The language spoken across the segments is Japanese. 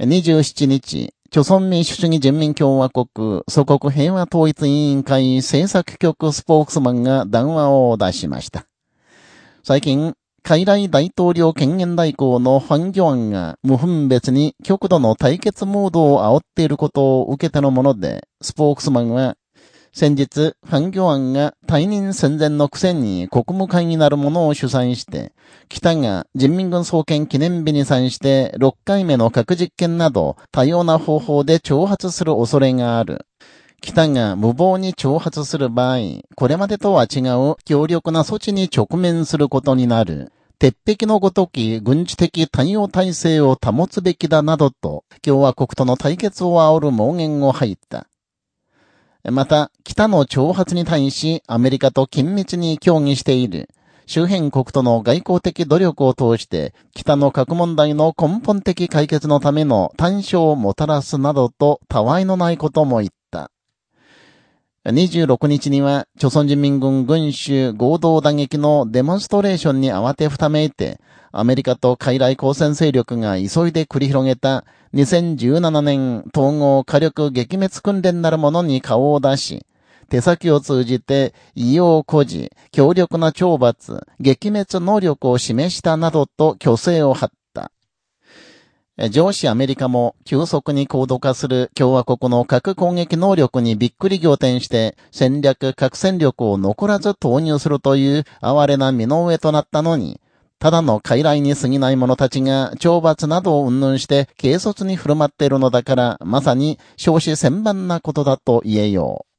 27日、朝鮮民主主義人民共和国祖国平和統一委員会政策局スポークスマンが談話を出しました。最近、海来大統領権限代行のファン・ギョアンが無分別に極度の対決モードを煽っていることを受けてのもので、スポークスマンは先日、ファン・ギョアンが退任戦前のくせに国務会になるものを主催して、北が人民軍創建記念日に際して6回目の核実験など多様な方法で挑発する恐れがある。北が無謀に挑発する場合、これまでとは違う強力な措置に直面することになる。鉄壁のごとき軍事的対応体制を保つべきだなどと、共和国との対決を煽る盲言を吐いた。また、北の挑発に対しアメリカと緊密に協議している。周辺国との外交的努力を通して、北の核問題の根本的解決のための短所をもたらすなどと、たわいのないことも言った。26日には、朝鮮人民軍軍主合同打撃のデモンストレーションに慌てふためいて、アメリカと海来交戦勢力が急いで繰り広げた2017年統合火力撃滅訓練なるものに顔を出し、手先を通じて異様孤児、強力な懲罰、撃滅能力を示したなどと虚勢を張った。上司アメリカも急速に高度化する共和国の核攻撃能力にびっくり仰天して戦略核戦力を残らず投入するという哀れな身の上となったのに、ただの傀儡に過ぎない者たちが懲罰などを云々して軽率に振る舞っているのだから、まさに少子千万なことだと言えよう。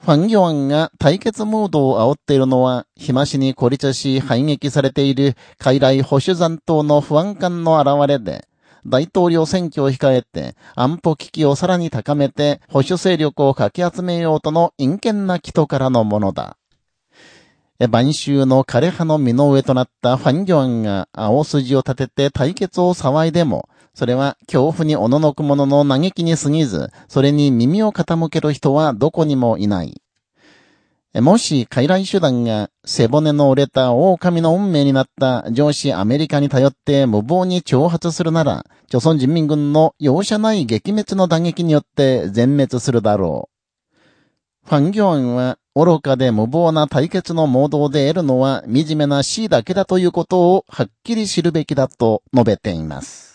ファン・ギョアンが対決モードを煽っているのは、日増しに孤立し排撃されている海来保守残党の不安感の表れで、大統領選挙を控えて安保危機をさらに高めて保守勢力をかき集めようとの陰険な祈祷からのものだ。晩秋の枯葉の身の上となったファン・ギョアンが青筋を立てて対決を騒いでも、それは恐怖におののく者の嘆きに過ぎず、それに耳を傾ける人はどこにもいない。もし、傀儡手段が背骨の折れた狼の運命になった上司アメリカに頼って無謀に挑発するなら、朝鮮人民軍の容赦ない撃滅の打撃によって全滅するだろう。ファンギョンは愚かで無謀な対決の盲導で得るのは惨めな死だけだということをはっきり知るべきだと述べています。